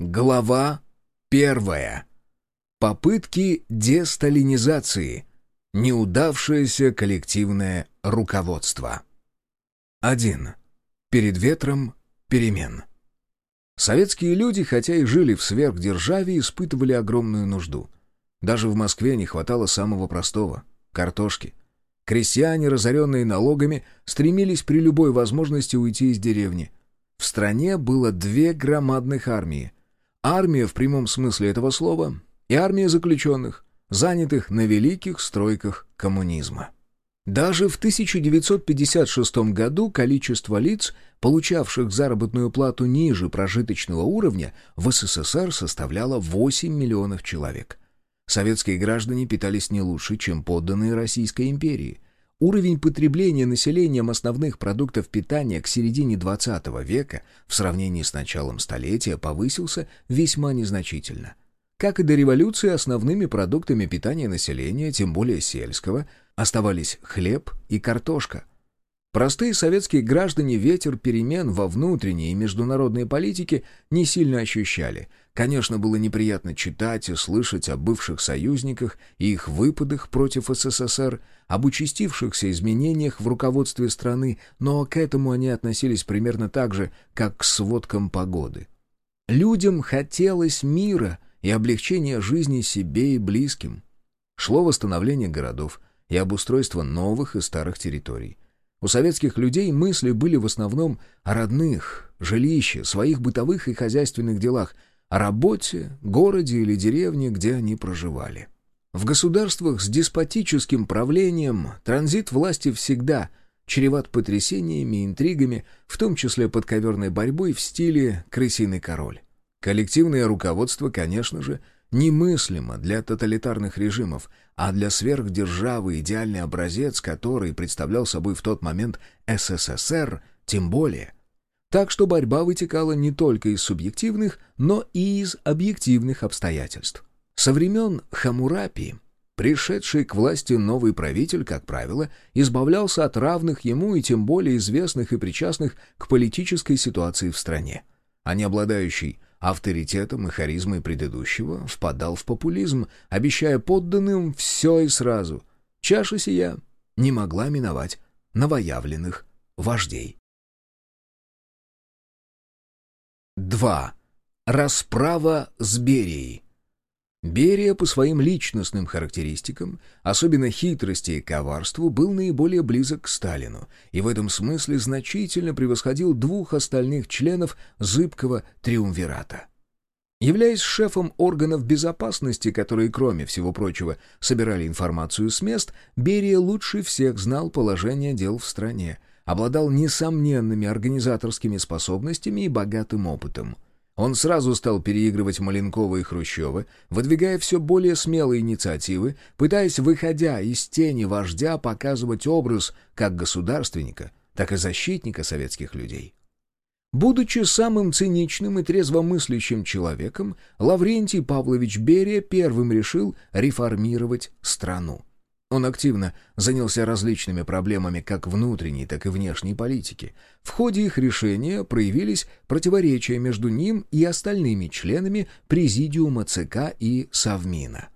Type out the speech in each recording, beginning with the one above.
Глава первая. Попытки десталинизации. Неудавшееся коллективное руководство. 1. Перед ветром перемен. Советские люди, хотя и жили в сверхдержаве, испытывали огромную нужду. Даже в Москве не хватало самого простого — картошки. Крестьяне, разоренные налогами, стремились при любой возможности уйти из деревни. В стране было две громадных армии — Армия в прямом смысле этого слова и армия заключенных, занятых на великих стройках коммунизма. Даже в 1956 году количество лиц, получавших заработную плату ниже прожиточного уровня, в СССР составляло 8 миллионов человек. Советские граждане питались не лучше, чем подданные Российской империи – Уровень потребления населением основных продуктов питания к середине XX века в сравнении с началом столетия повысился весьма незначительно. Как и до революции, основными продуктами питания населения, тем более сельского, оставались хлеб и картошка. Простые советские граждане ветер перемен во внутренней и международной политике не сильно ощущали, Конечно, было неприятно читать и слышать о бывших союзниках и их выпадах против СССР, об участившихся изменениях в руководстве страны, но к этому они относились примерно так же, как к сводкам погоды. Людям хотелось мира и облегчения жизни себе и близким. Шло восстановление городов и обустройство новых и старых территорий. У советских людей мысли были в основном о родных, жилище, своих бытовых и хозяйственных делах – о работе, городе или деревне, где они проживали. В государствах с деспотическим правлением транзит власти всегда чреват потрясениями и интригами, в том числе подковерной борьбой в стиле «крысиный король». Коллективное руководство, конечно же, немыслимо для тоталитарных режимов, а для сверхдержавы идеальный образец, который представлял собой в тот момент СССР, тем более – так что борьба вытекала не только из субъективных, но и из объективных обстоятельств. Со времен Хамурапи, пришедший к власти новый правитель, как правило, избавлялся от равных ему и тем более известных и причастных к политической ситуации в стране. А не обладающий авторитетом и харизмой предыдущего, впадал в популизм, обещая подданным все и сразу. Чаша сия не могла миновать новоявленных вождей. 2. Расправа с Берией. Берия по своим личностным характеристикам, особенно хитрости и коварству, был наиболее близок к Сталину и в этом смысле значительно превосходил двух остальных членов зыбкого триумвирата. Являясь шефом органов безопасности, которые, кроме всего прочего, собирали информацию с мест, Берия лучше всех знал положение дел в стране, обладал несомненными организаторскими способностями и богатым опытом. Он сразу стал переигрывать Маленкова и Хрущева, выдвигая все более смелые инициативы, пытаясь, выходя из тени вождя, показывать образ как государственника, так и защитника советских людей. Будучи самым циничным и трезвомыслящим человеком, Лаврентий Павлович Берия первым решил реформировать страну. Он активно занялся различными проблемами как внутренней, так и внешней политики. В ходе их решения проявились противоречия между ним и остальными членами Президиума ЦК и Совмина.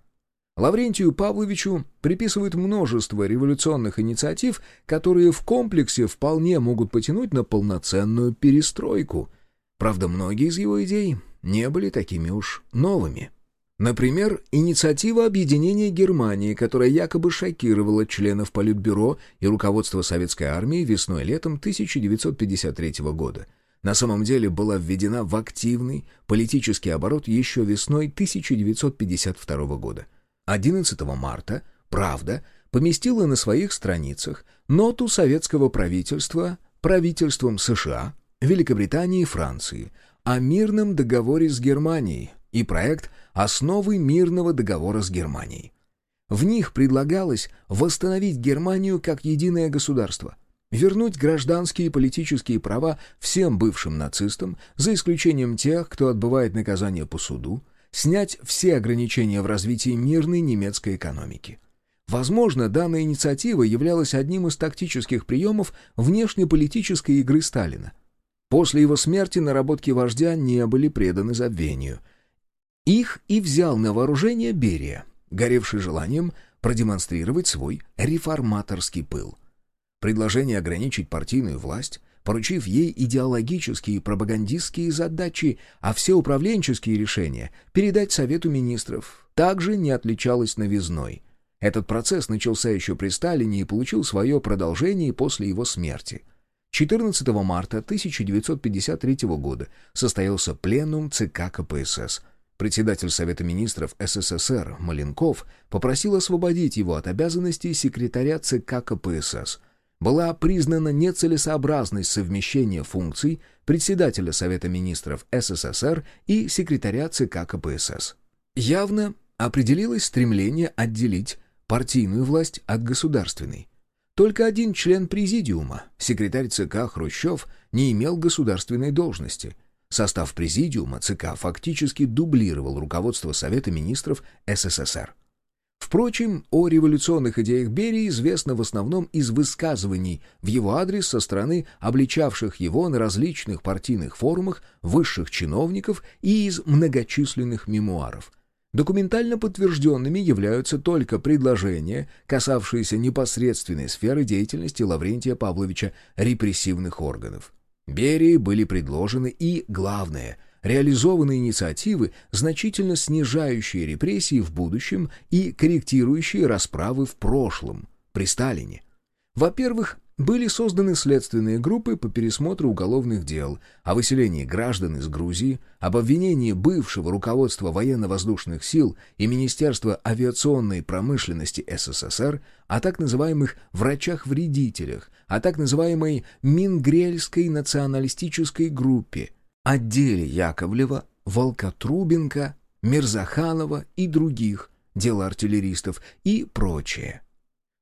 Лаврентию Павловичу приписывают множество революционных инициатив, которые в комплексе вполне могут потянуть на полноценную перестройку. Правда, многие из его идей не были такими уж новыми. Например, инициатива объединения Германии, которая якобы шокировала членов Политбюро и руководство советской армии весной-летом 1953 года, на самом деле была введена в активный политический оборот еще весной 1952 года. 11 марта «Правда» поместила на своих страницах ноту советского правительства правительством США, Великобритании и Франции о мирном договоре с Германией и проект «Основы мирного договора с Германией». В них предлагалось восстановить Германию как единое государство, вернуть гражданские и политические права всем бывшим нацистам, за исключением тех, кто отбывает наказание по суду, снять все ограничения в развитии мирной немецкой экономики. Возможно, данная инициатива являлась одним из тактических приемов внешнеполитической игры Сталина – После его смерти наработки вождя не были преданы забвению. Их и взял на вооружение Берия, горевший желанием продемонстрировать свой реформаторский пыл. Предложение ограничить партийную власть, поручив ей идеологические и пропагандистские задачи, а все управленческие решения передать Совету министров, также не отличалось новизной. Этот процесс начался еще при Сталине и получил свое продолжение после его смерти. 14 марта 1953 года состоялся пленум ЦК КПСС – Председатель Совета министров СССР Маленков попросил освободить его от обязанностей секретаря ЦК КПСС. Была признана нецелесообразность совмещения функций председателя Совета министров СССР и секретаря ЦК КПСС. Явно определилось стремление отделить партийную власть от государственной. Только один член президиума, секретарь ЦК Хрущев, не имел государственной должности – Состав президиума ЦК фактически дублировал руководство Совета министров СССР. Впрочем, о революционных идеях Берии известно в основном из высказываний в его адрес со стороны обличавших его на различных партийных форумах высших чиновников и из многочисленных мемуаров. Документально подтвержденными являются только предложения, касавшиеся непосредственной сферы деятельности Лаврентия Павловича репрессивных органов. Берии были предложены и, главное, реализованы инициативы, значительно снижающие репрессии в будущем и корректирующие расправы в прошлом, при Сталине. Во-первых, были созданы следственные группы по пересмотру уголовных дел, о выселении граждан из Грузии, об обвинении бывшего руководства военно-воздушных сил и Министерства авиационной промышленности СССР, о так называемых «врачах-вредителях», о так называемой Мингрельской националистической группе, отделе Яковлева, Волкотрубенко, Мирзаханова и других, дело артиллеристов и прочее.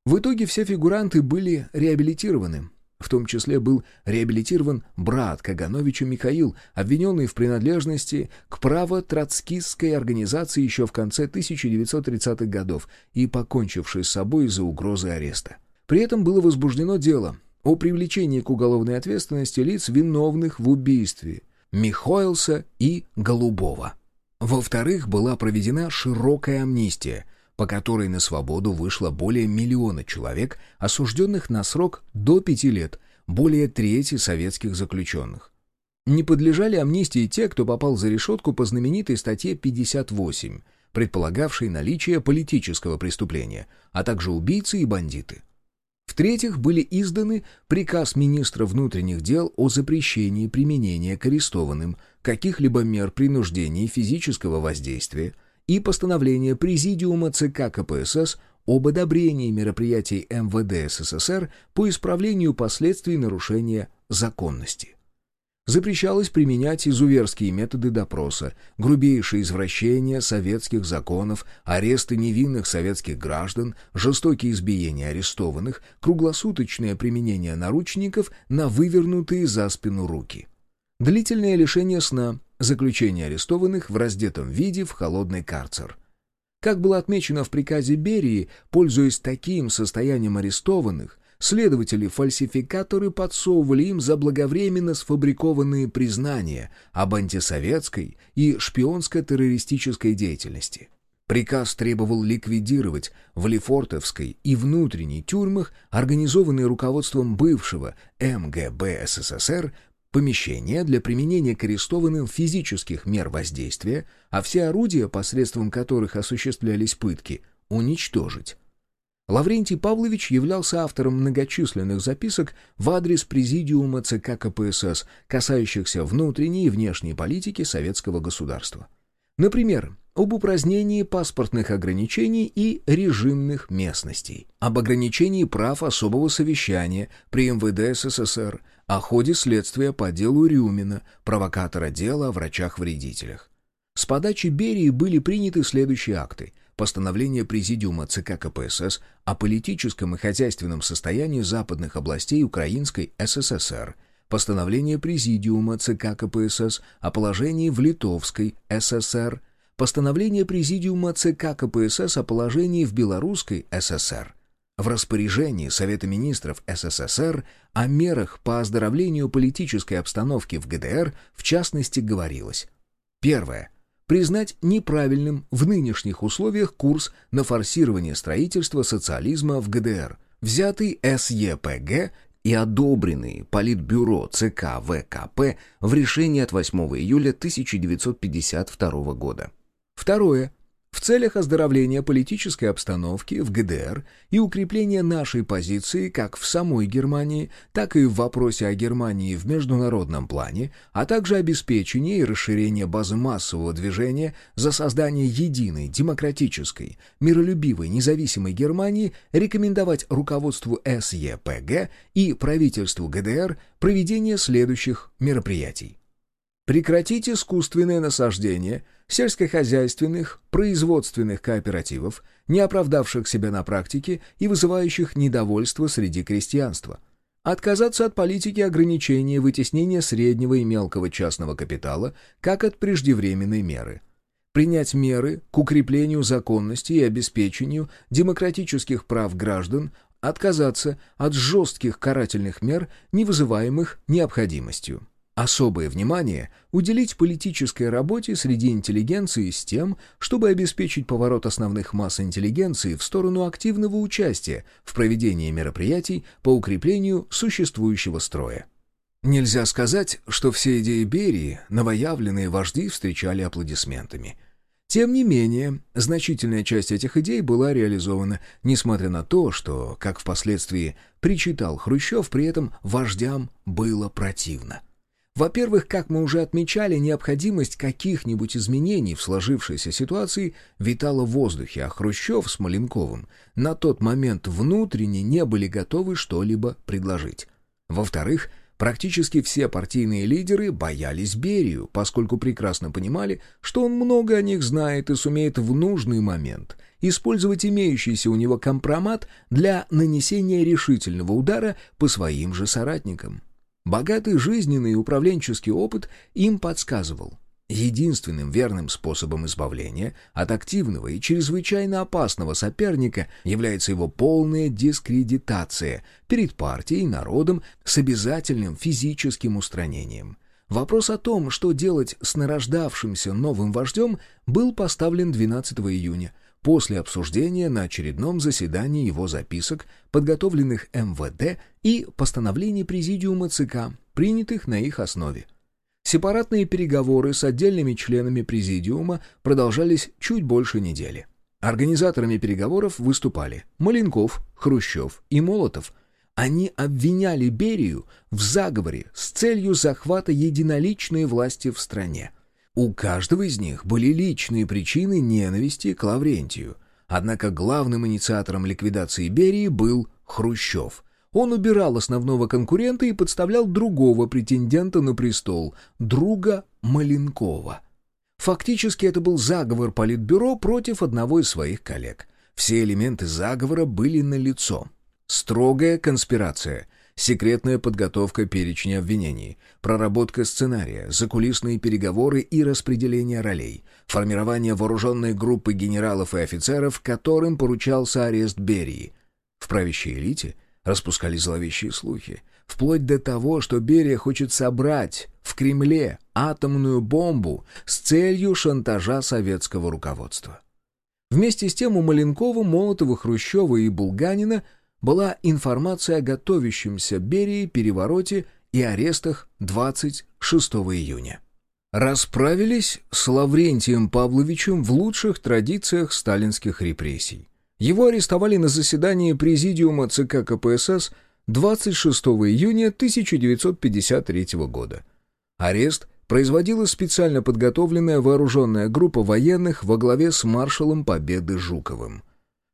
В итоге все фигуранты были реабилитированы. В том числе был реабилитирован брат Кагановича Михаил, обвиненный в принадлежности к право-троцкистской организации еще в конце 1930-х годов и покончивший с собой из-за угрозы ареста. При этом было возбуждено дело о привлечении к уголовной ответственности лиц, виновных в убийстве Михоэлса и Голубова. Во-вторых, была проведена широкая амнистия, по которой на свободу вышло более миллиона человек, осужденных на срок до пяти лет, более трети советских заключенных. Не подлежали амнистии те, кто попал за решетку по знаменитой статье 58, предполагавшей наличие политического преступления, а также убийцы и бандиты. В-третьих, были изданы приказ министра внутренних дел о запрещении применения к арестованным каких-либо мер принуждения и физического воздействия и постановление Президиума ЦК КПСС об одобрении мероприятий МВД СССР по исправлению последствий нарушения законности запрещалось применять изуверские методы допроса, грубейшие извращения советских законов, аресты невинных советских граждан, жестокие избиения арестованных, круглосуточное применение наручников на вывернутые за спину руки. Длительное лишение сна, заключение арестованных в раздетом виде в холодный карцер. Как было отмечено в приказе Берии, пользуясь таким состоянием арестованных, Следователи-фальсификаторы подсовывали им заблаговременно сфабрикованные признания об антисоветской и шпионско-террористической деятельности. Приказ требовал ликвидировать в Лефортовской и внутренней тюрьмах, организованные руководством бывшего МГБ СССР, помещения для применения к арестованным физических мер воздействия, а все орудия, посредством которых осуществлялись пытки, уничтожить. Лаврентий Павлович являлся автором многочисленных записок в адрес Президиума ЦК КПСС, касающихся внутренней и внешней политики советского государства. Например, об упразднении паспортных ограничений и режимных местностей, об ограничении прав особого совещания при МВД СССР, о ходе следствия по делу Рюмина, провокатора дела о врачах-вредителях. С подачи Берии были приняты следующие акты постановление Президиума ЦК КПСС о политическом и хозяйственном состоянии западных областей Украинской СССР, постановление Президиума ЦК КПСС о положении в Литовской ССР, постановление Президиума ЦК КПСС о положении в Белорусской ССР. В распоряжении Совета министров СССР о мерах по оздоровлению политической обстановки в ГДР в частности говорилось. Первое. Признать неправильным в нынешних условиях курс на форсирование строительства социализма в ГДР, взятый СЕПГ и одобренный Политбюро ЦК ВКП в решении от 8 июля 1952 года. Второе в целях оздоровления политической обстановки в ГДР и укрепления нашей позиции как в самой Германии, так и в вопросе о Германии в международном плане, а также обеспечения и расширения базы массового движения за создание единой, демократической, миролюбивой, независимой Германии, рекомендовать руководству СЕПГ и правительству ГДР проведение следующих мероприятий. Прекратить искусственное насаждение сельскохозяйственных, производственных кооперативов, не оправдавших себя на практике и вызывающих недовольство среди крестьянства. Отказаться от политики ограничения вытеснения среднего и мелкого частного капитала как от преждевременной меры. Принять меры к укреплению законности и обеспечению демократических прав граждан, отказаться от жестких карательных мер, не вызываемых необходимостью. Особое внимание уделить политической работе среди интеллигенции с тем, чтобы обеспечить поворот основных масс интеллигенции в сторону активного участия в проведении мероприятий по укреплению существующего строя. Нельзя сказать, что все идеи Берии новоявленные вожди встречали аплодисментами. Тем не менее, значительная часть этих идей была реализована, несмотря на то, что, как впоследствии причитал Хрущев, при этом вождям было противно. Во-первых, как мы уже отмечали, необходимость каких-нибудь изменений в сложившейся ситуации витала в воздухе, а Хрущев с Маленковым на тот момент внутренне не были готовы что-либо предложить. Во-вторых, практически все партийные лидеры боялись Берию, поскольку прекрасно понимали, что он много о них знает и сумеет в нужный момент использовать имеющийся у него компромат для нанесения решительного удара по своим же соратникам. Богатый жизненный и управленческий опыт им подсказывал. Единственным верным способом избавления от активного и чрезвычайно опасного соперника является его полная дискредитация перед партией и народом с обязательным физическим устранением. Вопрос о том, что делать с нарождавшимся новым вождем, был поставлен 12 июня, после обсуждения на очередном заседании его записок, подготовленных МВД и постановлений Президиума ЦК, принятых на их основе. Сепаратные переговоры с отдельными членами Президиума продолжались чуть больше недели. Организаторами переговоров выступали Маленков, Хрущев и Молотов. Они обвиняли Берию в заговоре с целью захвата единоличной власти в стране – у каждого из них были личные причины ненависти к Лаврентию. Однако главным инициатором ликвидации Берии был Хрущев. Он убирал основного конкурента и подставлял другого претендента на престол, друга Маленкова. Фактически это был заговор Политбюро против одного из своих коллег. Все элементы заговора были налицо. Строгая конспирация — секретная подготовка перечня обвинений, проработка сценария, закулисные переговоры и распределение ролей, формирование вооруженной группы генералов и офицеров, которым поручался арест Берии. В правящей элите распускались зловещие слухи, вплоть до того, что Берия хочет собрать в Кремле атомную бомбу с целью шантажа советского руководства. Вместе с тем у Маленкова, Молотова, Хрущева и Булганина – была информация о готовящемся Берии перевороте и арестах 26 июня. Расправились с Лаврентием Павловичем в лучших традициях сталинских репрессий. Его арестовали на заседании Президиума ЦК КПСС 26 июня 1953 года. Арест производила специально подготовленная вооруженная группа военных во главе с маршалом Победы Жуковым.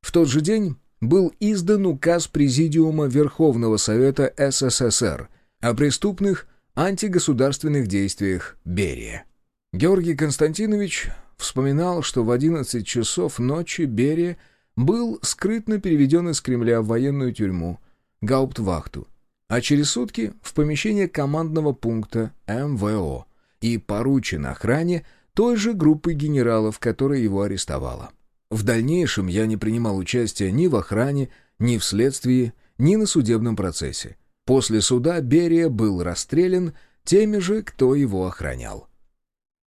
В тот же день был издан указ Президиума Верховного Совета СССР о преступных антигосударственных действиях Берия. Георгий Константинович вспоминал, что в 11 часов ночи Берия был скрытно переведен из Кремля в военную тюрьму, гауптвахту, а через сутки в помещение командного пункта МВО и поручен охране той же группы генералов, которая его арестовала. В дальнейшем я не принимал участия ни в охране, ни вследствие, ни на судебном процессе. После суда Берия был расстрелян теми же, кто его охранял.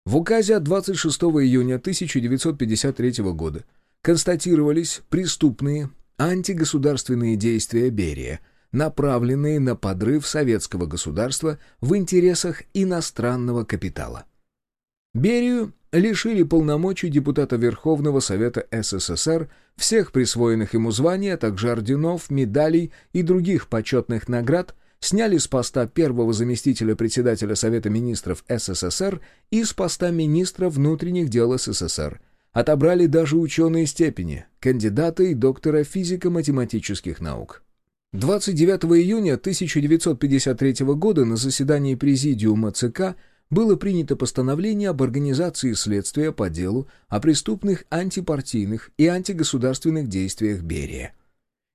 В указе от 26 июня 1953 года констатировались преступные антигосударственные действия Берия, направленные на подрыв советского государства в интересах иностранного капитала. Берию лишили полномочий депутата Верховного Совета СССР, всех присвоенных ему званий, а также орденов, медалей и других почетных наград, сняли с поста первого заместителя председателя Совета министров СССР и с поста министра внутренних дел СССР. Отобрали даже ученые степени, кандидата и доктора физико-математических наук. 29 июня 1953 года на заседании Президиума ЦК было принято постановление об организации следствия по делу о преступных антипартийных и антигосударственных действиях Берия.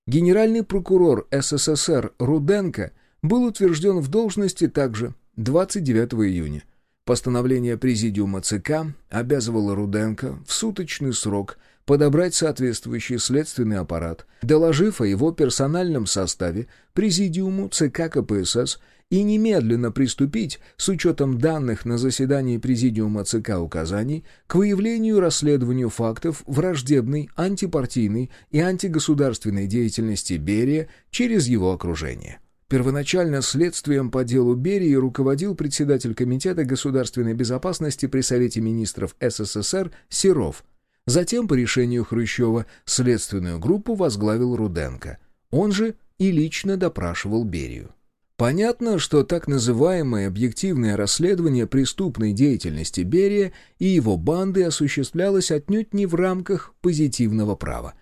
Генеральный прокурор СССР Руденко был утвержден в должности также 29 июня. Постановление Президиума ЦК обязывало Руденко в суточный срок подобрать соответствующий следственный аппарат, доложив о его персональном составе Президиуму ЦК КПСС и немедленно приступить, с учетом данных на заседании Президиума ЦК указаний, к выявлению и расследованию фактов враждебной, антипартийной и антигосударственной деятельности Берия через его окружение. Первоначально следствием по делу Берии руководил председатель Комитета государственной безопасности при Совете министров СССР Серов. Затем, по решению Хрущева, следственную группу возглавил Руденко. Он же и лично допрашивал Берию. Понятно, что так называемое объективное расследование преступной деятельности Берия и его банды осуществлялось отнюдь не в рамках позитивного права.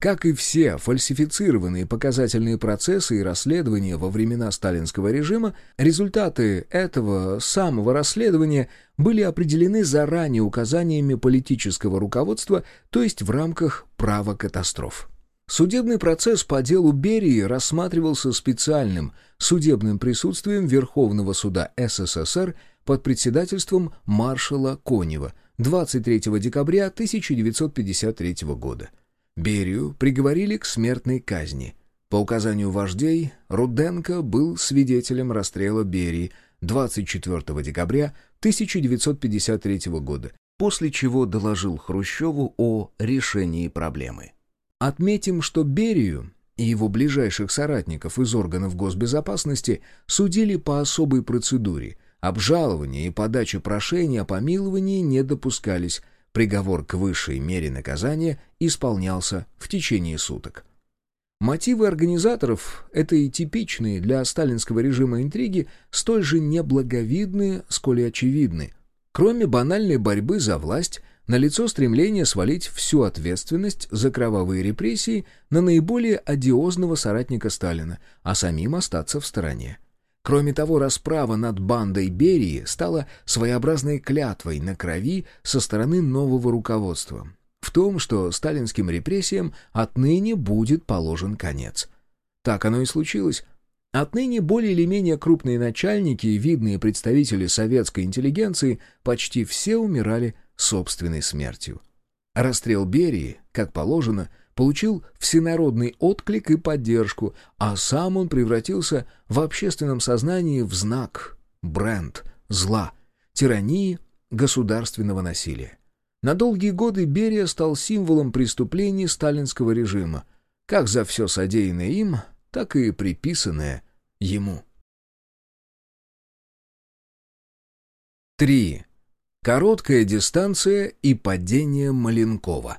Как и все фальсифицированные показательные процессы и расследования во времена сталинского режима, результаты этого самого расследования были определены заранее указаниями политического руководства, то есть в рамках права катастроф. Судебный процесс по делу Берии рассматривался специальным судебным присутствием Верховного суда СССР под председательством маршала Конева 23 декабря 1953 года. Берию приговорили к смертной казни. По указанию вождей, Руденко был свидетелем расстрела Берии 24 декабря 1953 года, после чего доложил Хрущеву о решении проблемы. Отметим, что Берию и его ближайших соратников из органов госбезопасности судили по особой процедуре. Обжалование и подача прошения о помиловании не допускались. Приговор к высшей мере наказания исполнялся в течение суток. Мотивы организаторов этой типичные для сталинского режима интриги столь же неблаговидны, сколь и очевидны. Кроме банальной борьбы за власть, налицо стремление свалить всю ответственность за кровавые репрессии на наиболее одиозного соратника Сталина, а самим остаться в стороне. Кроме того, расправа над бандой Берии стала своеобразной клятвой на крови со стороны нового руководства в том, что сталинским репрессиям отныне будет положен конец. Так оно и случилось. Отныне более или менее крупные начальники и видные представители советской интеллигенции почти все умирали собственной смертью. Расстрел Берии, как положено, получил всенародный отклик и поддержку, а сам он превратился в общественном сознании в знак, бренд, зла, тирании, государственного насилия. На долгие годы Берия стал символом преступлений сталинского режима, как за все содеянное им, так и приписанное ему. 3. Короткая дистанция и падение Маленкова.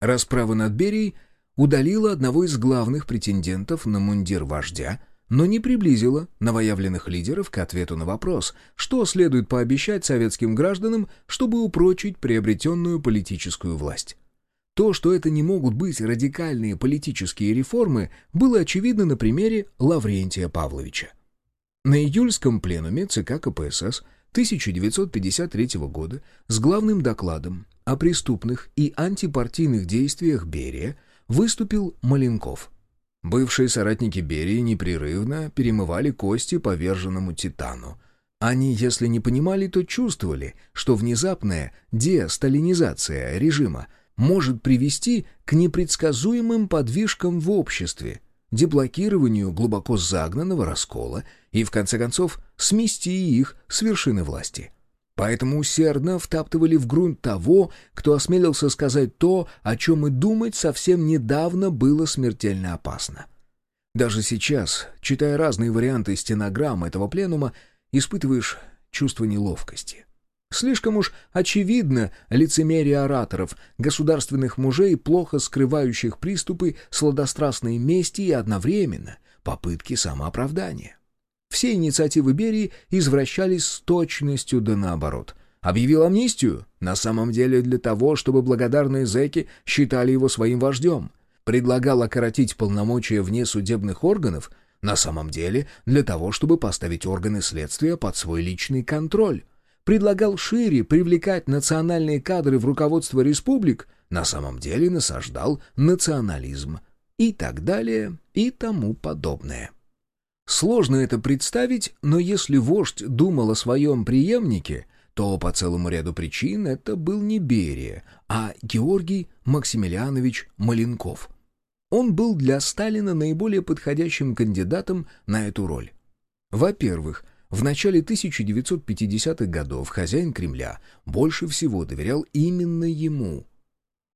Расправа над Берией удалила одного из главных претендентов на мундир вождя, но не приблизила новоявленных лидеров к ответу на вопрос, что следует пообещать советским гражданам, чтобы упрочить приобретенную политическую власть. То, что это не могут быть радикальные политические реформы, было очевидно на примере Лаврентия Павловича. На июльском пленуме ЦК КПСС – 1953 года с главным докладом о преступных и антипартийных действиях Берия выступил Маленков. Бывшие соратники Берии непрерывно перемывали кости поверженному Титану. Они, если не понимали, то чувствовали, что внезапная десталинизация режима может привести к непредсказуемым подвижкам в обществе, деблокированию глубоко загнанного раскола и, в конце концов, смести их с вершины власти. Поэтому усердно втаптывали в грунт того, кто осмелился сказать то, о чем и думать совсем недавно было смертельно опасно. Даже сейчас, читая разные варианты стенограммы этого пленума, испытываешь чувство неловкости. Слишком уж очевидно лицемерие ораторов, государственных мужей, плохо скрывающих приступы сладострастной мести и одновременно попытки самооправдания. Все инициативы Берии извращались с точностью да наоборот. Объявил амнистию? На самом деле для того, чтобы благодарные зэки считали его своим вождем. Предлагал окоротить полномочия вне судебных органов? На самом деле для того, чтобы поставить органы следствия под свой личный контроль предлагал шире привлекать национальные кадры в руководство республик, на самом деле насаждал национализм и так далее и тому подобное. Сложно это представить, но если вождь думал о своем преемнике, то по целому ряду причин это был не Берия, а Георгий Максимилианович Маленков. Он был для Сталина наиболее подходящим кандидатом на эту роль. Во-первых, в начале 1950-х годов хозяин Кремля больше всего доверял именно ему.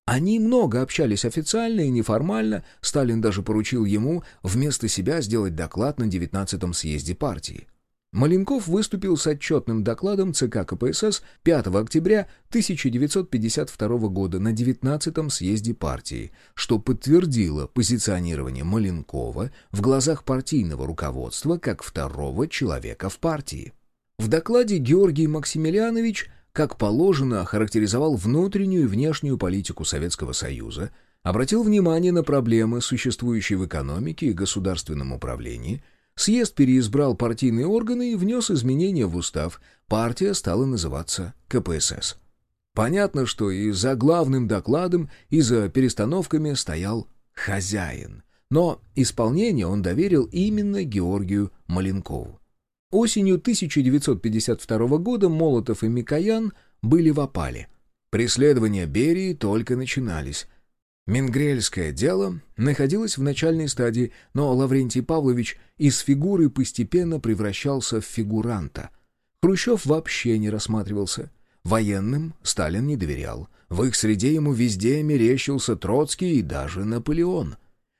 Они много общались официально и неформально, Сталин даже поручил ему вместо себя сделать доклад на 19-м съезде партии. Маленков выступил с отчетным докладом ЦК КПСС 5 октября 1952 года на 19-м съезде партии, что подтвердило позиционирование Маленкова в глазах партийного руководства как второго человека в партии. В докладе Георгий Максимилианович, как положено, охарактеризовал внутреннюю и внешнюю политику Советского Союза, обратил внимание на проблемы, существующие в экономике и государственном управлении – Съезд переизбрал партийные органы и внес изменения в устав. Партия стала называться КПСС. Понятно, что и за главным докладом, и за перестановками стоял хозяин. Но исполнение он доверил именно Георгию Маленкову. Осенью 1952 года Молотов и Микоян были в опале. Преследования Берии только начинались – Менгрельское дело находилось в начальной стадии, но Лаврентий Павлович из фигуры постепенно превращался в фигуранта. Хрущев вообще не рассматривался. Военным Сталин не доверял. В их среде ему везде мерещился Троцкий и даже Наполеон.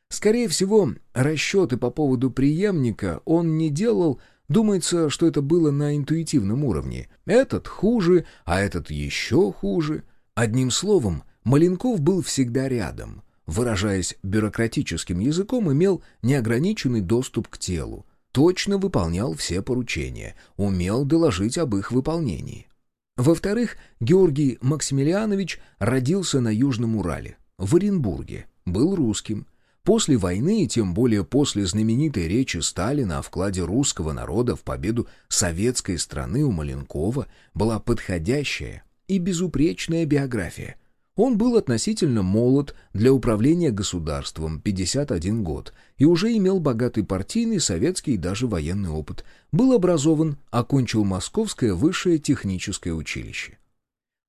Скорее всего, расчеты по поводу преемника он не делал, думается, что это было на интуитивном уровне. Этот хуже, а этот еще хуже. Одним словом, Маленков был всегда рядом, выражаясь бюрократическим языком, имел неограниченный доступ к телу, точно выполнял все поручения, умел доложить об их выполнении. Во-вторых, Георгий Максимилианович родился на Южном Урале, в Оренбурге, был русским. После войны, и тем более после знаменитой речи Сталина о вкладе русского народа в победу советской страны у Маленкова была подходящая и безупречная биография, он был относительно молод для управления государством 51 год и уже имел богатый партийный, советский и даже военный опыт. Был образован, окончил Московское высшее техническое училище.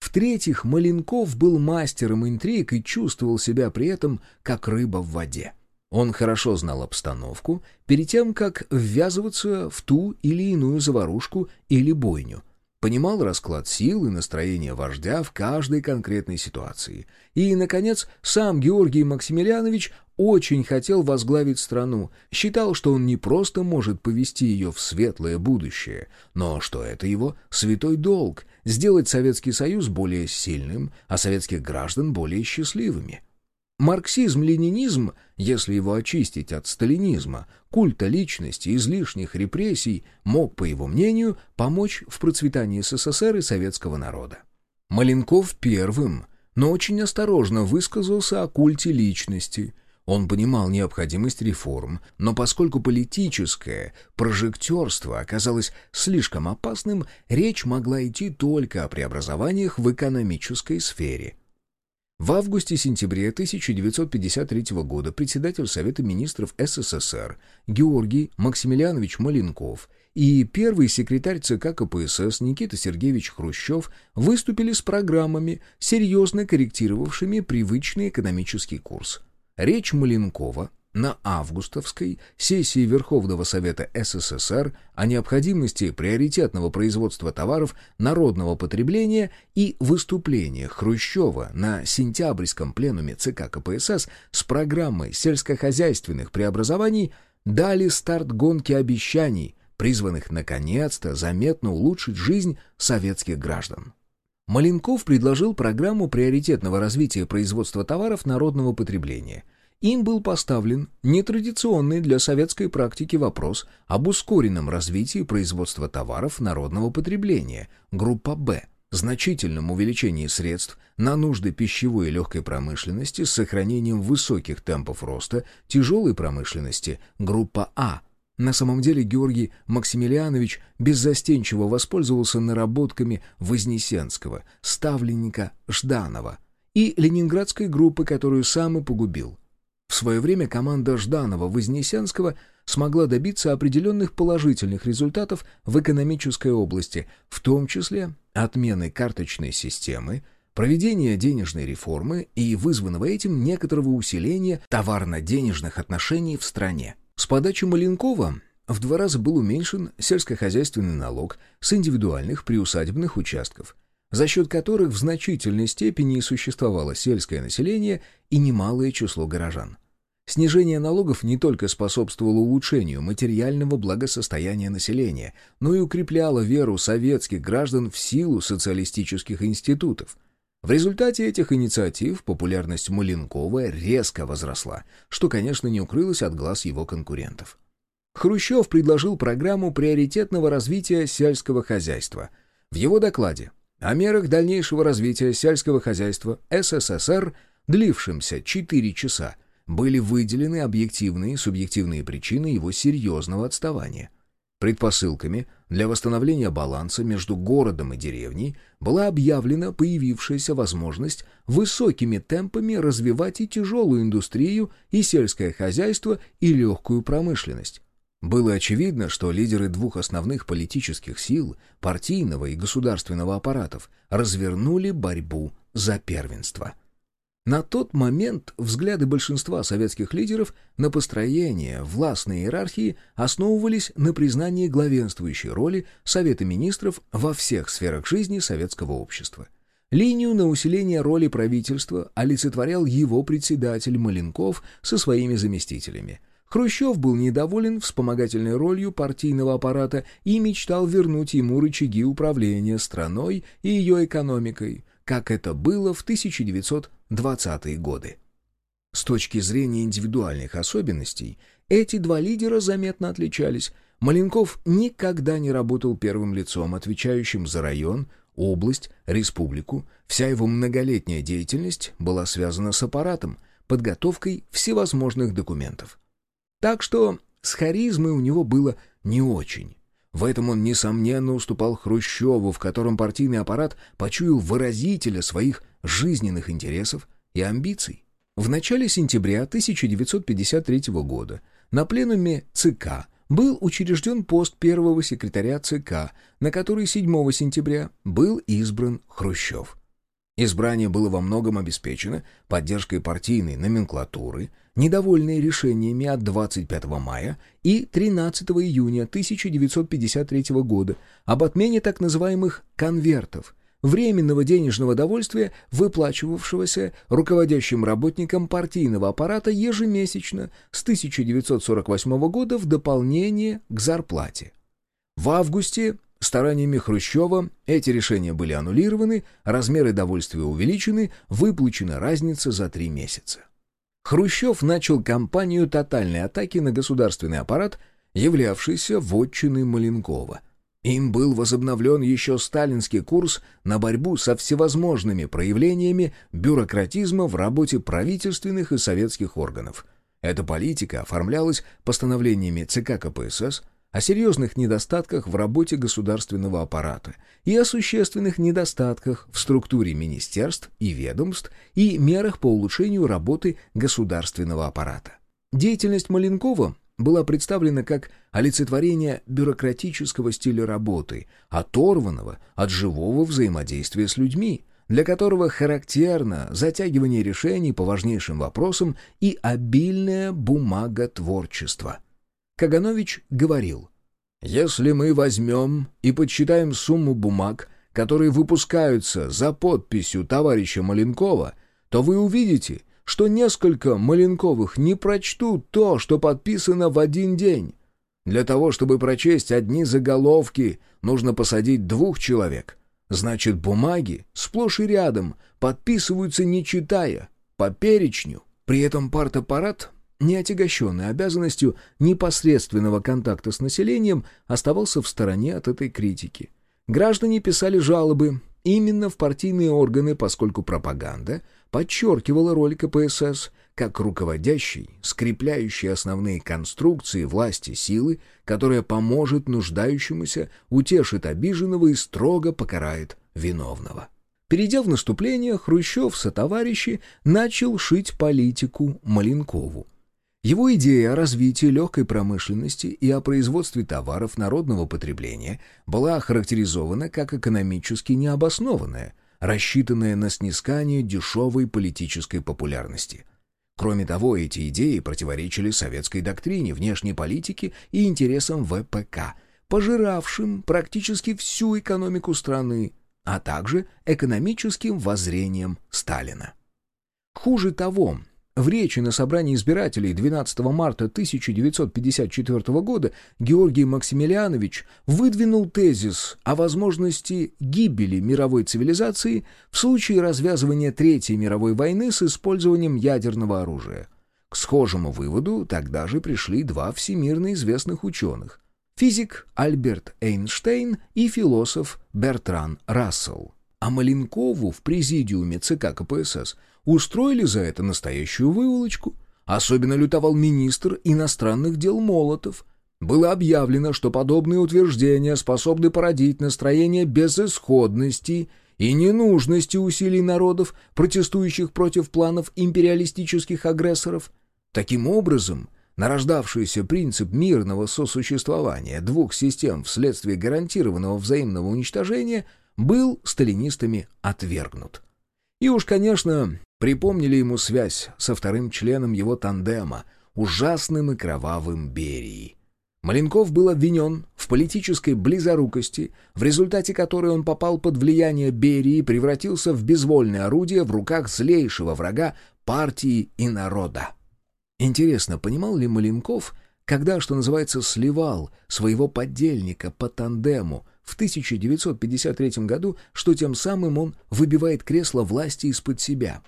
В-третьих, Маленков был мастером интриг и чувствовал себя при этом как рыба в воде. Он хорошо знал обстановку перед тем, как ввязываться в ту или иную заварушку или бойню – понимал расклад сил и настроение вождя в каждой конкретной ситуации. И, наконец, сам Георгий Максимилианович очень хотел возглавить страну, считал, что он не просто может повести ее в светлое будущее, но что это его святой долг — сделать Советский Союз более сильным, а советских граждан более счастливыми. Марксизм-ленинизм, если его очистить от сталинизма, культа личности, излишних репрессий, мог, по его мнению, помочь в процветании СССР и советского народа. Маленков первым, но очень осторожно высказался о культе личности. Он понимал необходимость реформ, но поскольку политическое прожектерство оказалось слишком опасным, речь могла идти только о преобразованиях в экономической сфере – в августе-сентябре 1953 года председатель Совета министров СССР Георгий Максимилианович Маленков и первый секретарь ЦК КПСС Никита Сергеевич Хрущев выступили с программами, серьезно корректировавшими привычный экономический курс. Речь Маленкова на августовской сессии Верховного Совета СССР о необходимости приоритетного производства товаров народного потребления и выступление Хрущева на сентябрьском пленуме ЦК КПСС с программой сельскохозяйственных преобразований дали старт гонке обещаний, призванных наконец-то заметно улучшить жизнь советских граждан. Маленков предложил программу приоритетного развития производства товаров народного потребления – им был поставлен нетрадиционный для советской практики вопрос об ускоренном развитии производства товаров народного потребления, группа «Б», значительном увеличении средств на нужды пищевой и легкой промышленности с сохранением высоких темпов роста тяжелой промышленности, группа А. На самом деле Георгий Максимилианович беззастенчиво воспользовался наработками Вознесенского, ставленника Жданова и ленинградской группы, которую сам и погубил. В свое время команда Жданова-Вознесенского смогла добиться определенных положительных результатов в экономической области, в том числе отмены карточной системы, проведения денежной реформы и вызванного этим некоторого усиления товарно-денежных отношений в стране. С подачи Маленкова в два раза был уменьшен сельскохозяйственный налог с индивидуальных приусадебных участков – за счет которых в значительной степени существовало сельское население и немалое число горожан. Снижение налогов не только способствовало улучшению материального благосостояния населения, но и укрепляло веру советских граждан в силу социалистических институтов. В результате этих инициатив популярность Маленкова резко возросла, что, конечно, не укрылось от глаз его конкурентов. Хрущев предложил программу приоритетного развития сельского хозяйства. В его докладе о мерах дальнейшего развития сельского хозяйства СССР, длившемся 4 часа, были выделены объективные и субъективные причины его серьезного отставания. Предпосылками для восстановления баланса между городом и деревней была объявлена появившаяся возможность высокими темпами развивать и тяжелую индустрию, и сельское хозяйство, и легкую промышленность. Было очевидно, что лидеры двух основных политических сил, партийного и государственного аппаратов, развернули борьбу за первенство. На тот момент взгляды большинства советских лидеров на построение властной иерархии основывались на признании главенствующей роли Совета министров во всех сферах жизни советского общества. Линию на усиление роли правительства олицетворял его председатель Маленков со своими заместителями – Хрущев был недоволен вспомогательной ролью партийного аппарата и мечтал вернуть ему рычаги управления страной и ее экономикой, как это было в 1920-е годы. С точки зрения индивидуальных особенностей, эти два лидера заметно отличались. Маленков никогда не работал первым лицом, отвечающим за район, область, республику. Вся его многолетняя деятельность была связана с аппаратом, подготовкой всевозможных документов. Так что с харизмой у него было не очень. В этом он, несомненно, уступал Хрущеву, в котором партийный аппарат почуял выразителя своих жизненных интересов и амбиций. В начале сентября 1953 года на пленуме ЦК был учрежден пост первого секретаря ЦК, на который 7 сентября был избран Хрущев. Избрание было во многом обеспечено поддержкой партийной номенклатуры, недовольной решениями от 25 мая и 13 июня 1953 года об отмене так называемых «конвертов», временного денежного довольствия, выплачивавшегося руководящим работникам партийного аппарата ежемесячно с 1948 года в дополнение к зарплате. В августе Стараниями Хрущева эти решения были аннулированы, размеры довольствия увеличены, выплачена разница за три месяца. Хрущев начал кампанию тотальной атаки на государственный аппарат, являвшийся вотчиной Маленкова. Им был возобновлен еще сталинский курс на борьбу со всевозможными проявлениями бюрократизма в работе правительственных и советских органов. Эта политика оформлялась постановлениями ЦК КПСС, о серьезных недостатках в работе государственного аппарата и о существенных недостатках в структуре министерств и ведомств и мерах по улучшению работы государственного аппарата. Деятельность Маленкова была представлена как олицетворение бюрократического стиля работы, оторванного от живого взаимодействия с людьми, для которого характерно затягивание решений по важнейшим вопросам и обильное бумаготворчество. Каганович говорил, «Если мы возьмем и подсчитаем сумму бумаг, которые выпускаются за подписью товарища Маленкова, то вы увидите, что несколько Маленковых не прочтут то, что подписано в один день. Для того, чтобы прочесть одни заголовки, нужно посадить двух человек. Значит, бумаги сплошь и рядом подписываются не читая, по перечню. При этом партаппарат, не отягощенный обязанностью непосредственного контакта с населением, оставался в стороне от этой критики. Граждане писали жалобы именно в партийные органы, поскольку пропаганда — подчеркивала роль КПСС как руководящей, скрепляющей основные конструкции власти силы, которая поможет нуждающемуся, утешит обиженного и строго покарает виновного. Перейдя в наступление, Хрущев со товарищи начал шить политику Маленкову. Его идея о развитии легкой промышленности и о производстве товаров народного потребления была охарактеризована как экономически необоснованная, рассчитанная на снискание дешевой политической популярности. Кроме того, эти идеи противоречили советской доктрине внешней политики и интересам ВПК, пожиравшим практически всю экономику страны, а также экономическим воззрением Сталина. Хуже того, в речи на собрании избирателей 12 марта 1954 года Георгий Максимилианович выдвинул тезис о возможности гибели мировой цивилизации в случае развязывания Третьей мировой войны с использованием ядерного оружия. К схожему выводу тогда же пришли два всемирно известных ученых – физик Альберт Эйнштейн и философ Бертран Рассел. А Маленкову в президиуме ЦК КПСС – устроили за это настоящую выволочку. Особенно лютовал министр иностранных дел Молотов. Было объявлено, что подобные утверждения способны породить настроение безысходности и ненужности усилий народов, протестующих против планов империалистических агрессоров. Таким образом, нарождавшийся принцип мирного сосуществования двух систем вследствие гарантированного взаимного уничтожения был сталинистами отвергнут. И уж, конечно, припомнили ему связь со вторым членом его тандема, ужасным и кровавым Берией. Маленков был обвинен в политической близорукости, в результате которой он попал под влияние Берии и превратился в безвольное орудие в руках злейшего врага партии и народа. Интересно, понимал ли Маленков, когда, что называется, сливал своего подельника по тандему в 1953 году, что тем самым он выбивает кресло власти из-под себя?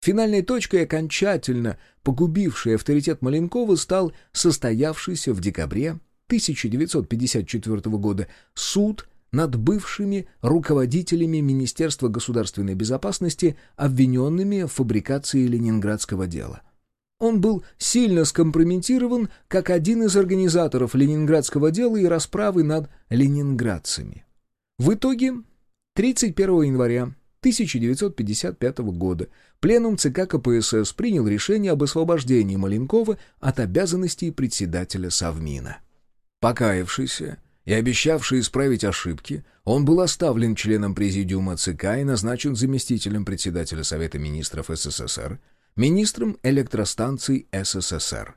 Финальной точкой, окончательно погубившей авторитет Маленкова, стал состоявшийся в декабре 1954 года суд над бывшими руководителями Министерства государственной безопасности, обвиненными в фабрикации ленинградского дела. Он был сильно скомпрометирован как один из организаторов ленинградского дела и расправы над ленинградцами. В итоге 31 января 1955 года Пленум ЦК КПСС принял решение об освобождении Маленкова от обязанностей председателя Совмина. Покаявшийся и обещавший исправить ошибки, он был оставлен членом Президиума ЦК и назначен заместителем председателя Совета министров СССР, министром электростанций СССР.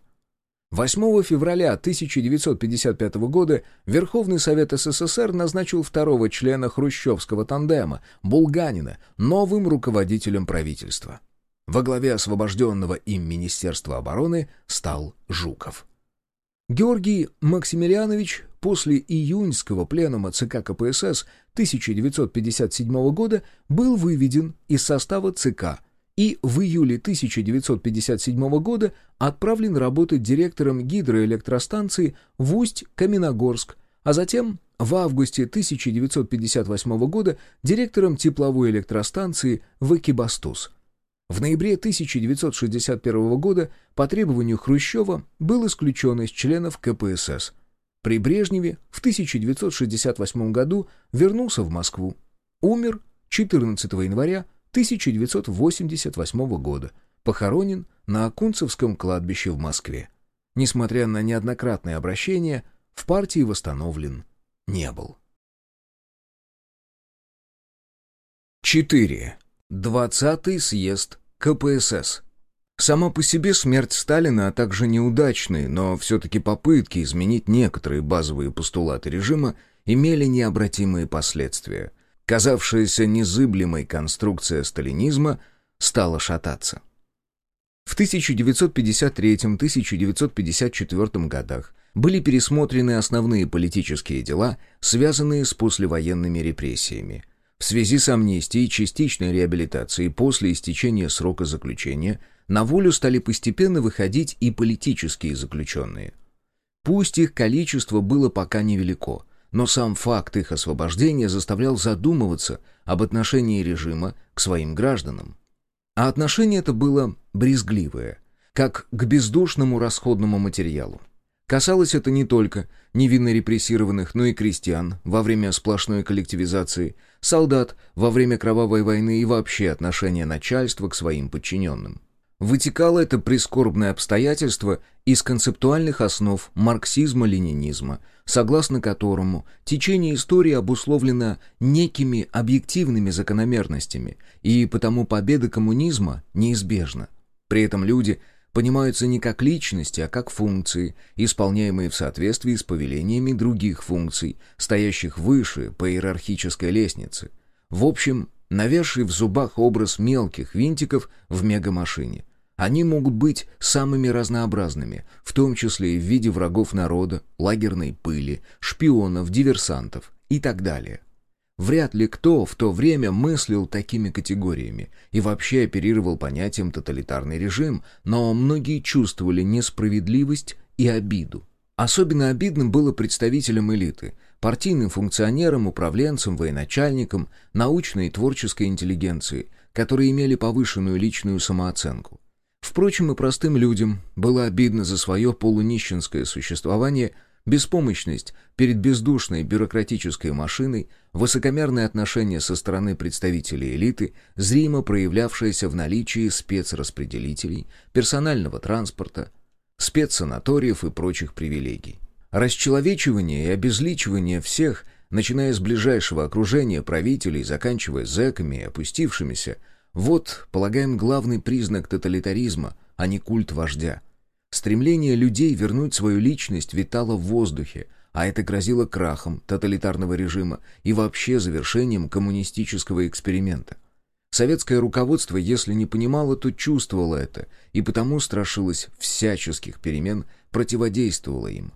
8 февраля 1955 года Верховный Совет СССР назначил второго члена хрущевского тандема, Булганина, новым руководителем правительства. Во главе освобожденного им Министерства обороны стал Жуков. Георгий Максимилианович после июньского пленума ЦК КПСС 1957 года был выведен из состава ЦК и в июле 1957 года отправлен работать директором гидроэлектростанции в Усть-Каменогорск, а затем в августе 1958 года директором тепловой электростанции в Экибастуз. В ноябре 1961 года по требованию Хрущева был исключен из членов КПСС. При Брежневе в 1968 году вернулся в Москву. Умер 14 января 1988 года, похоронен на Акунцевском кладбище в Москве. несмотря на неоднократные обращения, в партии восстановлен не был. 4. 20-й съезд КПСС. Сама по себе смерть Сталина, а также неудачные, но все-таки попытки изменить некоторые базовые постулаты режима имели необратимые последствия. Казавшаяся незыблемой конструкция сталинизма стала шататься. В 1953-1954 годах были пересмотрены основные политические дела, связанные с послевоенными репрессиями. В связи с амнистией и частичной реабилитацией после истечения срока заключения на волю стали постепенно выходить и политические заключенные. Пусть их количество было пока невелико, но сам факт их освобождения заставлял задумываться об отношении режима к своим гражданам. А отношение это было брезгливое, как к бездушному расходному материалу. Касалось это не только невинно репрессированных, но и крестьян во время сплошной коллективизации, солдат во время кровавой войны и вообще отношения начальства к своим подчиненным. Вытекало это прискорбное обстоятельство из концептуальных основ марксизма-ленинизма, согласно которому течение истории обусловлено некими объективными закономерностями, и потому победа коммунизма неизбежна. При этом люди понимаются не как личности, а как функции, исполняемые в соответствии с повелениями других функций, стоящих выше по иерархической лестнице. В общем, навязший в зубах образ мелких винтиков в мегамашине. Они могут быть самыми разнообразными, в том числе и в виде врагов народа, лагерной пыли, шпионов, диверсантов и так далее. Вряд ли кто в то время мыслил такими категориями и вообще оперировал понятием «тоталитарный режим», но многие чувствовали несправедливость и обиду. Особенно обидным было представителям элиты, партийным функционерам, управленцам, военачальникам, научной и творческой интеллигенции, которые имели повышенную личную самооценку. Впрочем, и простым людям было обидно за свое полунищенское существование – Беспомощность перед бездушной бюрократической машиной, высокомерное отношение со стороны представителей элиты, зримо проявлявшееся в наличии спецраспределителей, персонального транспорта, спецсанаториев и прочих привилегий. Расчеловечивание и обезличивание всех, начиная с ближайшего окружения правителей, заканчивая зэками и опустившимися, вот, полагаем, главный признак тоталитаризма, а не культ вождя – Стремление людей вернуть свою личность витало в воздухе, а это грозило крахом тоталитарного режима и вообще завершением коммунистического эксперимента. Советское руководство, если не понимало, то чувствовало это, и потому страшилось всяческих перемен, противодействовало им.